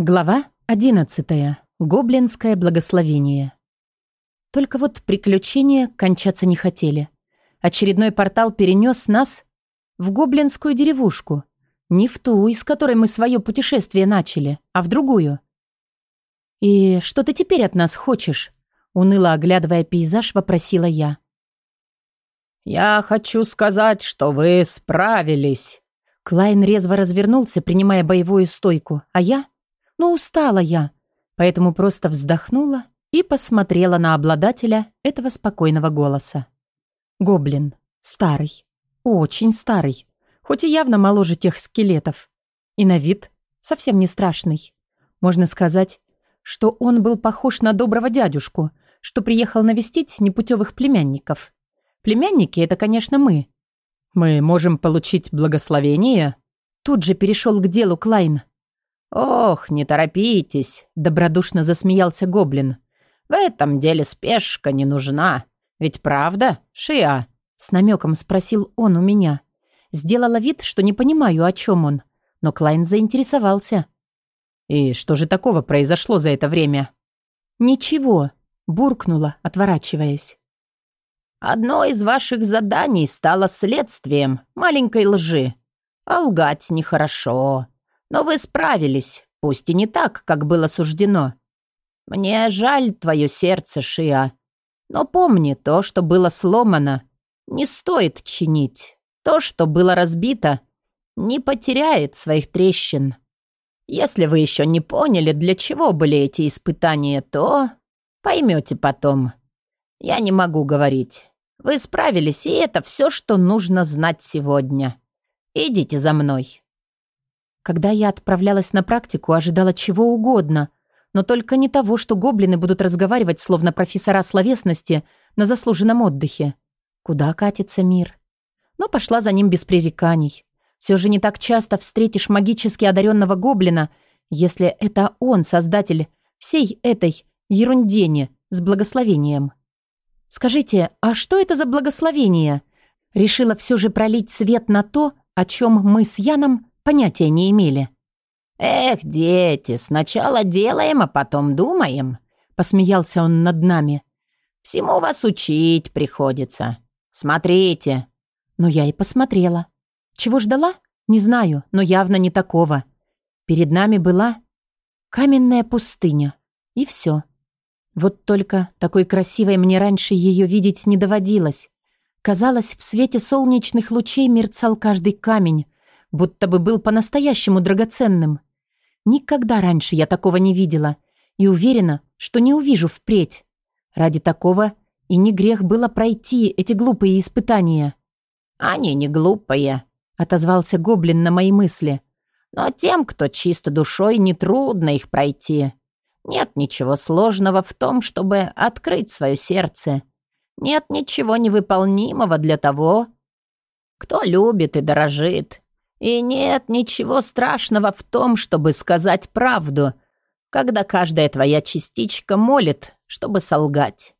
Глава 11. Гоблинское благословение. Только вот приключения кончаться не хотели. Очередной портал перенес нас в гоблинскую деревушку. Не в ту, из которой мы свое путешествие начали, а в другую. «И что ты теперь от нас хочешь?» Уныло оглядывая пейзаж, вопросила я. «Я хочу сказать, что вы справились». Клайн резво развернулся, принимая боевую стойку, а я но устала я, поэтому просто вздохнула и посмотрела на обладателя этого спокойного голоса. Гоблин. Старый. Очень старый. Хоть и явно моложе тех скелетов. И на вид совсем не страшный. Можно сказать, что он был похож на доброго дядюшку, что приехал навестить непутевых племянников. Племянники — это, конечно, мы. «Мы можем получить благословение?» Тут же перешел к делу Клайн. «Ох, не торопитесь», — добродушно засмеялся гоблин. «В этом деле спешка не нужна. Ведь правда, Шиа?» С намеком спросил он у меня. Сделала вид, что не понимаю, о чем он. Но Клайн заинтересовался. «И что же такого произошло за это время?» «Ничего», — буркнула, отворачиваясь. «Одно из ваших заданий стало следствием маленькой лжи. А лгать нехорошо. Но вы справились, пусть и не так, как было суждено. Мне жаль твое сердце, Шиа. Но помни, то, что было сломано, не стоит чинить. То, что было разбито, не потеряет своих трещин. Если вы еще не поняли, для чего были эти испытания, то поймете потом. Я не могу говорить. Вы справились, и это все, что нужно знать сегодня. Идите за мной. Когда я отправлялась на практику, ожидала чего угодно, но только не того, что гоблины будут разговаривать, словно профессора словесности, на заслуженном отдыхе. Куда катится мир? Но пошла за ним без пререканий. Все же не так часто встретишь магически одаренного гоблина, если это он, создатель всей этой ерундени с благословением. Скажите, а что это за благословение? Решила все же пролить свет на то, о чем мы с Яном Понятия не имели. «Эх, дети, сначала делаем, а потом думаем», — посмеялся он над нами. «Всему вас учить приходится. Смотрите». Но я и посмотрела. Чего ждала? Не знаю, но явно не такого. Перед нами была каменная пустыня. И все. Вот только такой красивой мне раньше ее видеть не доводилось. Казалось, в свете солнечных лучей мерцал каждый камень, будто бы был по-настоящему драгоценным. Никогда раньше я такого не видела и уверена, что не увижу впредь. Ради такого и не грех было пройти эти глупые испытания. «Они не глупые», — отозвался гоблин на мои мысли. «Но тем, кто чисто душой, нетрудно их пройти. Нет ничего сложного в том, чтобы открыть свое сердце. Нет ничего невыполнимого для того, кто любит и дорожит. И нет ничего страшного в том, чтобы сказать правду, когда каждая твоя частичка молит, чтобы солгать.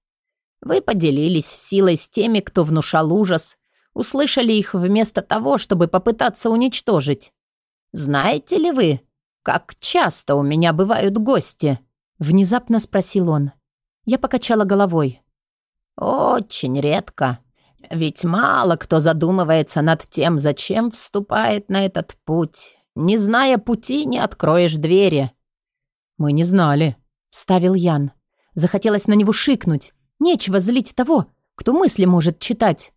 Вы поделились силой с теми, кто внушал ужас, услышали их вместо того, чтобы попытаться уничтожить. Знаете ли вы, как часто у меня бывают гости?» Внезапно спросил он. Я покачала головой. «Очень редко. Ведь мало кто задумывается над тем, зачем вступает на этот путь. Не зная пути, не откроешь двери. Мы не знали, вставил Ян. Захотелось на него шикнуть. Нечего злить того, кто мысли может читать.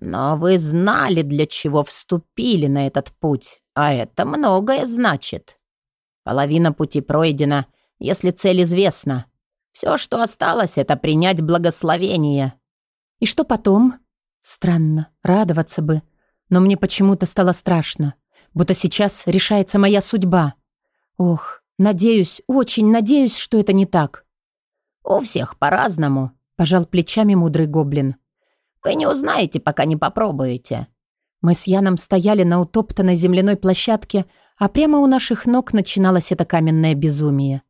Но вы знали, для чего вступили на этот путь, а это многое значит. Половина пути пройдена, если цель известна. Все, что осталось, это принять благословение. И что потом? Странно, радоваться бы. Но мне почему-то стало страшно. Будто сейчас решается моя судьба. Ох, надеюсь, очень надеюсь, что это не так. «У всех по-разному», — пожал плечами мудрый гоблин. «Вы не узнаете, пока не попробуете». Мы с Яном стояли на утоптанной земляной площадке, а прямо у наших ног начиналось это каменное безумие.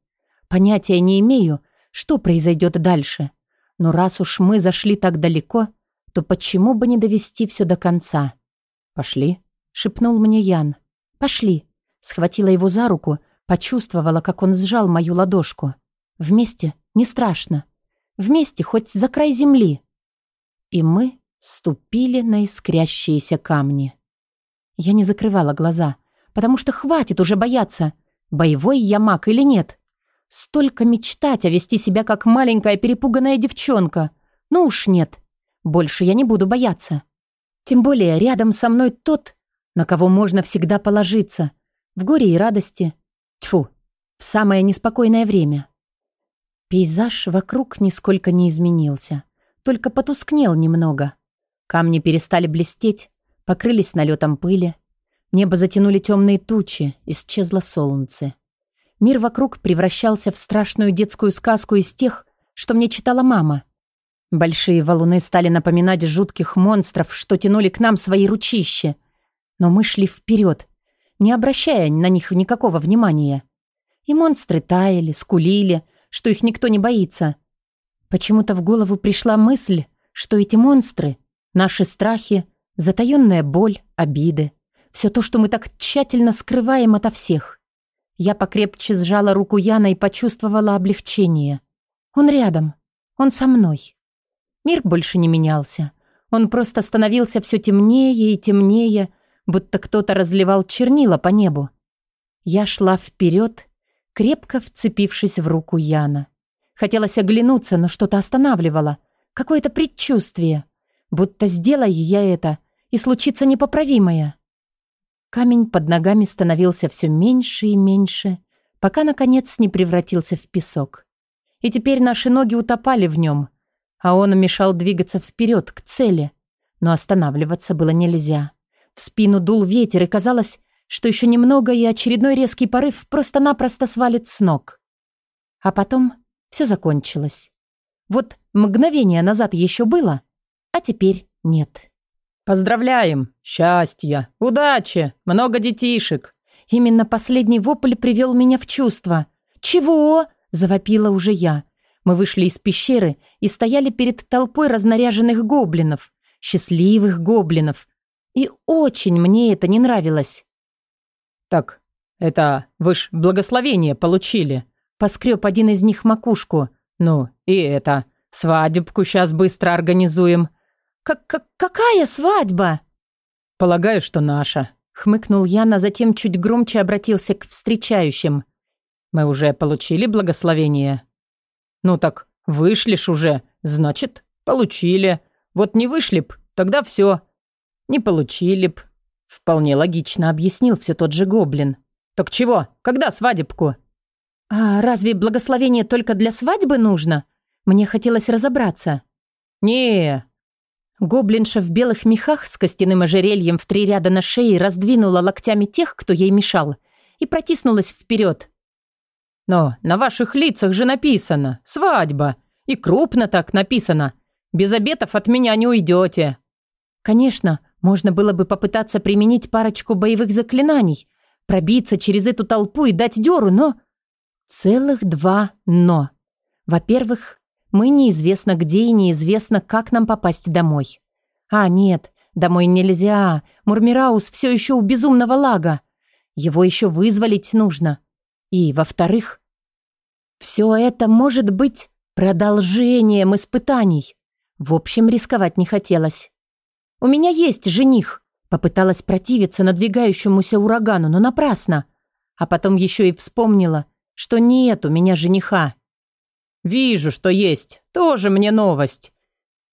Понятия не имею, что произойдет дальше. Но раз уж мы зашли так далеко, то почему бы не довести все до конца? «Пошли», — шепнул мне Ян. «Пошли», — схватила его за руку, Почувствовала, как он сжал мою ладошку. Вместе не страшно. Вместе хоть за край земли. И мы ступили на искрящиеся камни. Я не закрывала глаза, потому что хватит уже бояться, боевой я маг или нет. Столько мечтать, а вести себя как маленькая перепуганная девчонка. Ну уж нет. Больше я не буду бояться. Тем более рядом со мной тот, на кого можно всегда положиться. В горе и радости. Тьфу, в самое неспокойное время. Пейзаж вокруг нисколько не изменился, только потускнел немного. Камни перестали блестеть, покрылись налетом пыли. Небо затянули темные тучи, исчезло солнце. Мир вокруг превращался в страшную детскую сказку из тех, что мне читала мама. Большие валуны стали напоминать жутких монстров, что тянули к нам свои ручища. Но мы шли вперед, не обращая на них никакого внимания. И монстры таяли, скулили, что их никто не боится. Почему-то в голову пришла мысль, что эти монстры — наши страхи, затаённая боль, обиды. Все то, что мы так тщательно скрываем ото всех. Я покрепче сжала руку Яна и почувствовала облегчение. Он рядом. Он со мной. Мир больше не менялся. Он просто становился все темнее и темнее, будто кто-то разливал чернила по небу. Я шла вперед, крепко вцепившись в руку Яна. Хотелось оглянуться, но что-то останавливало. Какое-то предчувствие. Будто сделай я это, и случится непоправимое. Камень под ногами становился все меньше и меньше, пока, наконец, не превратился в песок. И теперь наши ноги утопали в нем, а он мешал двигаться вперед, к цели. Но останавливаться было нельзя. В спину дул ветер, и казалось, что еще немного, и очередной резкий порыв просто-напросто свалит с ног. А потом все закончилось. Вот мгновение назад еще было, а теперь нет. «Поздравляем! Счастья! Удачи! Много детишек!» Именно последний вопль привел меня в чувство. «Чего?» – завопила уже я. Мы вышли из пещеры и стояли перед толпой разнаряженных гоблинов. Счастливых гоблинов. И очень мне это не нравилось. «Так, это вы ж благословение получили!» Поскреб один из них макушку. «Ну, и это, свадебку сейчас быстро организуем!» Как -как «Какая свадьба?» «Полагаю, что наша», — хмыкнул Ян, а затем чуть громче обратился к встречающим. «Мы уже получили благословение?» «Ну так, вышли ж уже, значит, получили. Вот не вышли б, тогда все. Не получили б». Вполне логично объяснил все тот же гоблин. «Так чего? Когда свадебку?» «А разве благословение только для свадьбы нужно?» Мне хотелось разобраться. «Не, Гоблинша в белых мехах с костяным ожерельем в три ряда на шее раздвинула локтями тех, кто ей мешал, и протиснулась вперед. «Но на ваших лицах же написано «свадьба», и крупно так написано. Без обетов от меня не уйдете». Конечно, можно было бы попытаться применить парочку боевых заклинаний, пробиться через эту толпу и дать дёру, но... Целых два «но». Во-первых, мы неизвестно где и неизвестно, как нам попасть домой. А, нет, домой нельзя. Мурмираус все еще у безумного лага. Его еще вызволить нужно. И, во-вторых, все это может быть продолжением испытаний. В общем, рисковать не хотелось. «У меня есть жених», — попыталась противиться надвигающемуся урагану, но напрасно. А потом еще и вспомнила, что нет у меня жениха. «Вижу, что есть. Тоже мне новость.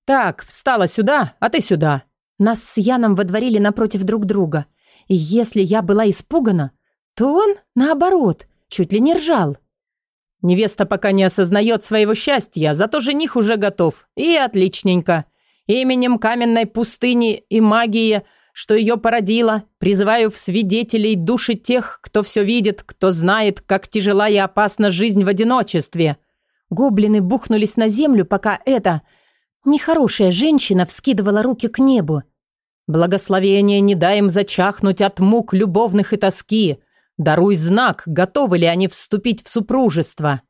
Так, встала сюда, а ты сюда». Нас с Яном водворили напротив друг друга. И если я была испугана, то он, наоборот, чуть ли не ржал. Невеста пока не осознает своего счастья, зато жених уже готов. И отличненько. Именем каменной пустыни и магии, что ее породила, призываю в свидетелей души тех, кто все видит, кто знает, как тяжела и опасна жизнь в одиночестве. Гоблины бухнулись на землю, пока эта нехорошая женщина вскидывала руки к небу. «Благословение не дай им зачахнуть от мук любовных и тоски. Даруй знак, готовы ли они вступить в супружество».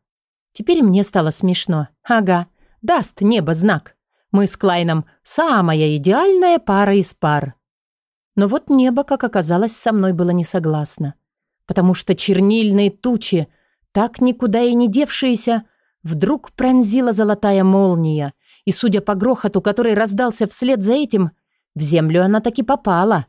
Теперь мне стало смешно. Ага, даст небо знак. Мы с Клайном самая идеальная пара из пар. Но вот небо, как оказалось, со мной было не согласно. потому что чернильные тучи, так никуда и не девшиеся, вдруг пронзила золотая молния, и, судя по грохоту, который раздался вслед за этим, в землю она таки попала.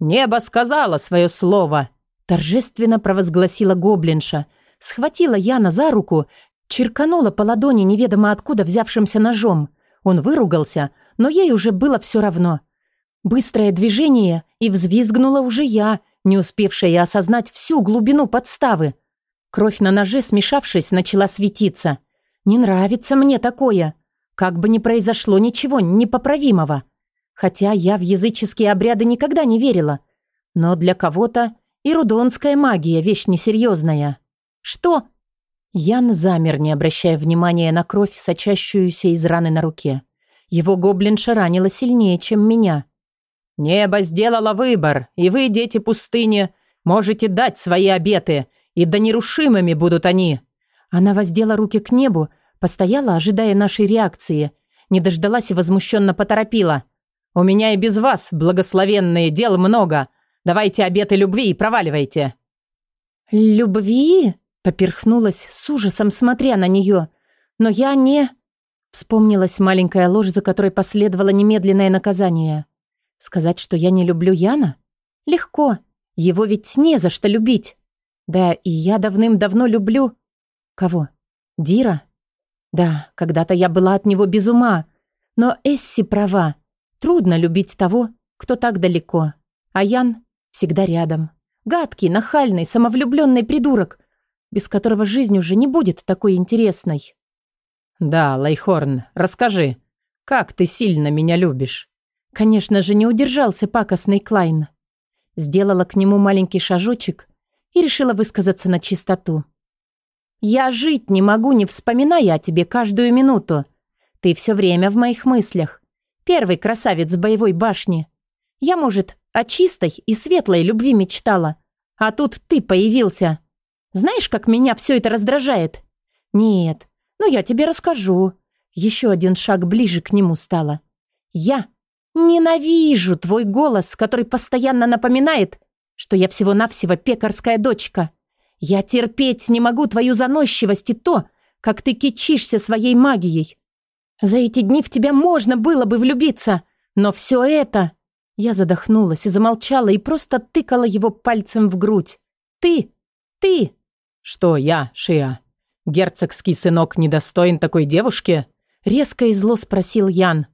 «Небо сказала свое слово!» Торжественно провозгласила гоблинша, схватила Яна за руку, черканула по ладони неведомо откуда взявшимся ножом. Он выругался, но ей уже было все равно. Быстрое движение, и взвизгнула уже я, не успевшая осознать всю глубину подставы. Кровь на ноже, смешавшись, начала светиться. Не нравится мне такое. Как бы ни произошло ничего непоправимого. Хотя я в языческие обряды никогда не верила. Но для кого-то и рудонская магия – вещь несерьезная. Что? Ян замер, не обращая внимания на кровь, сочащуюся из раны на руке. Его гоблинша ранила сильнее, чем меня. «Небо сделало выбор, и вы, дети пустыни, можете дать свои обеты, и да нерушимыми будут они». Она воздела руки к небу, постояла, ожидая нашей реакции, не дождалась и возмущенно поторопила. «У меня и без вас, благословенные, дел много. Давайте обеты любви и проваливайте». «Любви?» — поперхнулась с ужасом, смотря на нее. «Но я не...» Вспомнилась маленькая ложь, за которой последовало немедленное наказание. Сказать, что я не люблю Яна? Легко. Его ведь не за что любить. Да, и я давным-давно люблю... Кого? Дира? Да, когда-то я была от него без ума. Но Эсси права. Трудно любить того, кто так далеко. А Ян всегда рядом. Гадкий, нахальный, самовлюбленный придурок, без которого жизнь уже не будет такой интересной. «Да, Лайхорн, расскажи, как ты сильно меня любишь?» Конечно же, не удержался пакостный Клайн. Сделала к нему маленький шажочек и решила высказаться на чистоту. «Я жить не могу, не вспоминая о тебе каждую минуту. Ты все время в моих мыслях. Первый красавец боевой башни. Я, может, о чистой и светлой любви мечтала. А тут ты появился. Знаешь, как меня все это раздражает? Нет, ну я тебе расскажу. Еще один шаг ближе к нему стала. Я Ненавижу твой голос, который постоянно напоминает, что я всего-навсего пекарская дочка. Я терпеть не могу твою заносчивость и то, как ты кичишься своей магией. За эти дни в тебя можно было бы влюбиться, но все это... Я задохнулась и замолчала и просто тыкала его пальцем в грудь. Ты! Ты! Что я, Шиа? Герцогский сынок недостоин такой девушки? Резко и зло спросил Ян.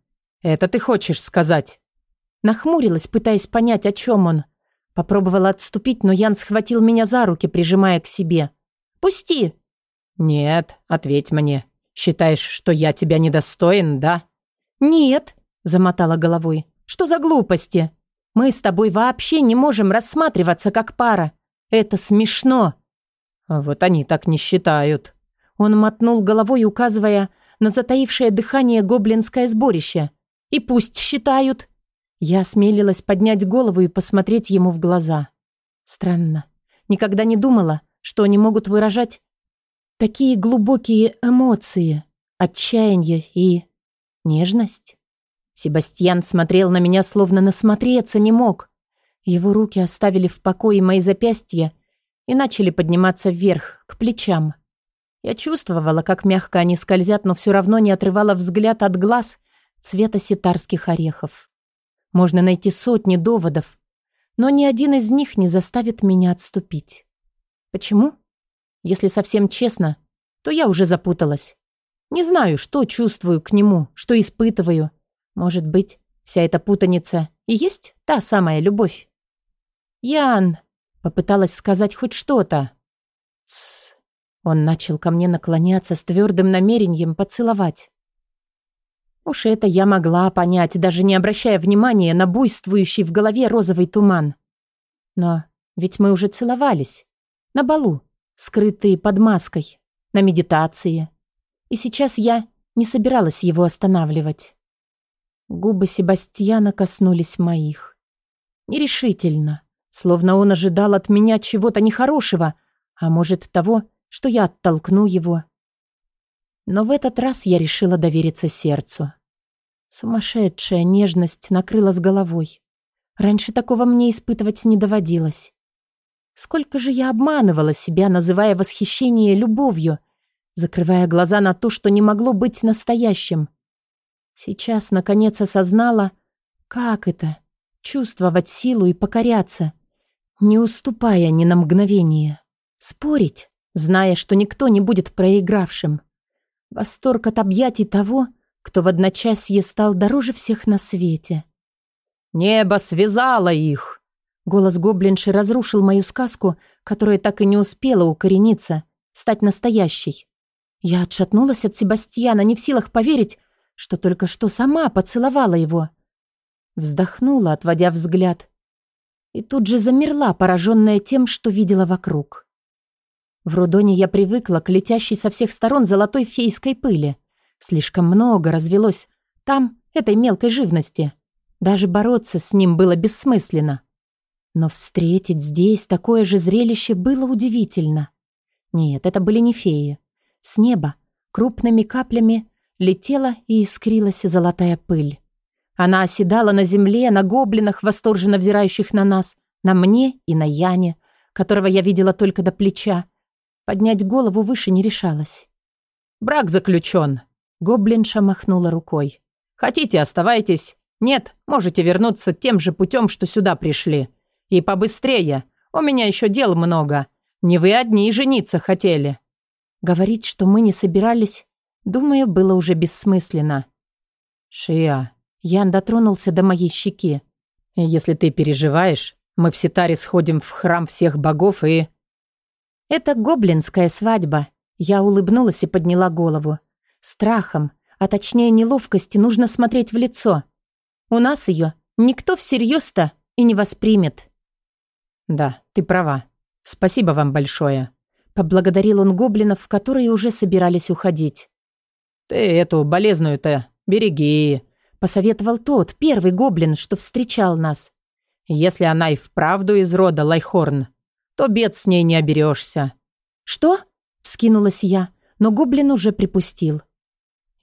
«Это ты хочешь сказать?» Нахмурилась, пытаясь понять, о чем он. Попробовала отступить, но Ян схватил меня за руки, прижимая к себе. «Пусти!» «Нет, ответь мне. Считаешь, что я тебя недостоин, да?» «Нет», — замотала головой. «Что за глупости? Мы с тобой вообще не можем рассматриваться как пара. Это смешно». «Вот они так не считают». Он мотнул головой, указывая на затаившее дыхание гоблинское сборище. И пусть считают. Я осмелилась поднять голову и посмотреть ему в глаза. Странно. Никогда не думала, что они могут выражать такие глубокие эмоции, отчаяние и нежность. Себастьян смотрел на меня, словно насмотреться не мог. Его руки оставили в покое мои запястья и начали подниматься вверх, к плечам. Я чувствовала, как мягко они скользят, но все равно не отрывала взгляд от глаз цвета ситарских орехов. Можно найти сотни доводов, но ни один из них не заставит меня отступить. Почему? Если совсем честно, то я уже запуталась. Не знаю, что чувствую к нему, что испытываю. Может быть, вся эта путаница и есть та самая любовь. «Ян!» — попыталась сказать хоть что-то. «Тссс!» Он начал ко мне наклоняться с твердым намерением поцеловать. Уж это я могла понять, даже не обращая внимания на буйствующий в голове розовый туман. Но ведь мы уже целовались. На балу, скрытые под маской, на медитации. И сейчас я не собиралась его останавливать. Губы Себастьяна коснулись моих. Нерешительно, словно он ожидал от меня чего-то нехорошего, а может того, что я оттолкну его. Но в этот раз я решила довериться сердцу. Сумасшедшая нежность накрыла с головой. Раньше такого мне испытывать не доводилось. Сколько же я обманывала себя, называя восхищение любовью, закрывая глаза на то, что не могло быть настоящим. Сейчас, наконец, осознала, как это — чувствовать силу и покоряться, не уступая ни на мгновение. Спорить, зная, что никто не будет проигравшим. Восторг от объятий того, кто в одночасье стал дороже всех на свете. «Небо связало их!» Голос гоблинши разрушил мою сказку, которая так и не успела укорениться, стать настоящей. Я отшатнулась от Себастьяна, не в силах поверить, что только что сама поцеловала его. Вздохнула, отводя взгляд. И тут же замерла, пораженная тем, что видела вокруг. В Рудоне я привыкла к летящей со всех сторон золотой фейской пыли. Слишком много развелось там этой мелкой живности. Даже бороться с ним было бессмысленно. Но встретить здесь такое же зрелище было удивительно. Нет, это были не феи. С неба крупными каплями летела и искрилась золотая пыль. Она оседала на земле, на гоблинах, восторженно взирающих на нас, на мне и на Яне, которого я видела только до плеча. Поднять голову выше не решалась. «Брак заключен!» Гоблинша махнула рукой. «Хотите, оставайтесь. Нет, можете вернуться тем же путем, что сюда пришли. И побыстрее. У меня еще дел много. Не вы одни жениться хотели». Говорить, что мы не собирались, думаю, было уже бессмысленно. «Шия». Ян дотронулся до моей щеки. «Если ты переживаешь, мы в Ситаре сходим в храм всех богов и...» «Это гоблинская свадьба». Я улыбнулась и подняла голову. Страхом, а точнее неловкости, нужно смотреть в лицо. У нас ее никто всерьез-то и не воспримет. «Да, ты права. Спасибо вам большое». Поблагодарил он гоблинов, которые уже собирались уходить. «Ты эту болезную-то береги», — посоветовал тот, первый гоблин, что встречал нас. «Если она и вправду из рода Лайхорн, то бед с ней не оберешься». «Что?» — вскинулась я, но гоблин уже припустил.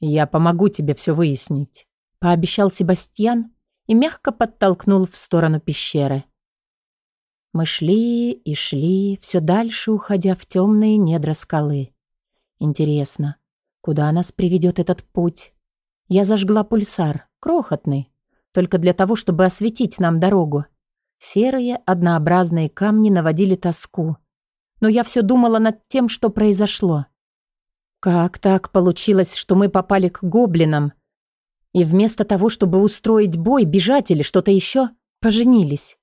«Я помогу тебе все выяснить», — пообещал Себастьян и мягко подтолкнул в сторону пещеры. Мы шли и шли, все дальше уходя в темные недра скалы. Интересно, куда нас приведет этот путь? Я зажгла пульсар, крохотный, только для того, чтобы осветить нам дорогу. Серые, однообразные камни наводили тоску. Но я все думала над тем, что произошло. Как так получилось, что мы попали к гоблинам? И вместо того, чтобы устроить бой, бежать или что-то еще, поженились.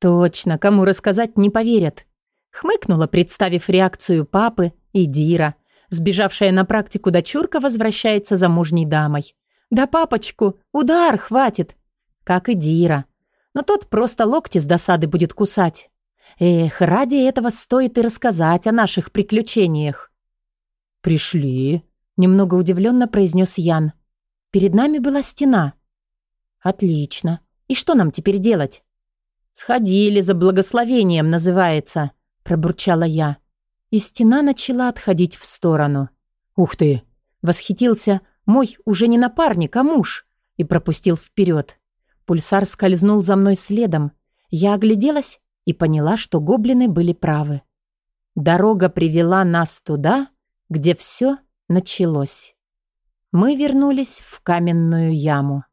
Точно, кому рассказать не поверят. Хмыкнула, представив реакцию папы и Дира. Сбежавшая на практику дочурка возвращается замужней дамой. Да папочку, удар хватит. Как и Дира. Но тот просто локти с досады будет кусать. Эх, ради этого стоит и рассказать о наших приключениях. «Пришли», — немного удивленно произнес Ян. Перед нами была стена. «Отлично. И что нам теперь делать?» «Сходили за благословением, называется», — пробурчала я. И стена начала отходить в сторону. «Ух ты!» — восхитился мой уже не напарник, а муж, и пропустил вперед. Пульсар скользнул за мной следом. Я огляделась и поняла, что гоблины были правы. Дорога привела нас туда, где все началось. Мы вернулись в каменную яму.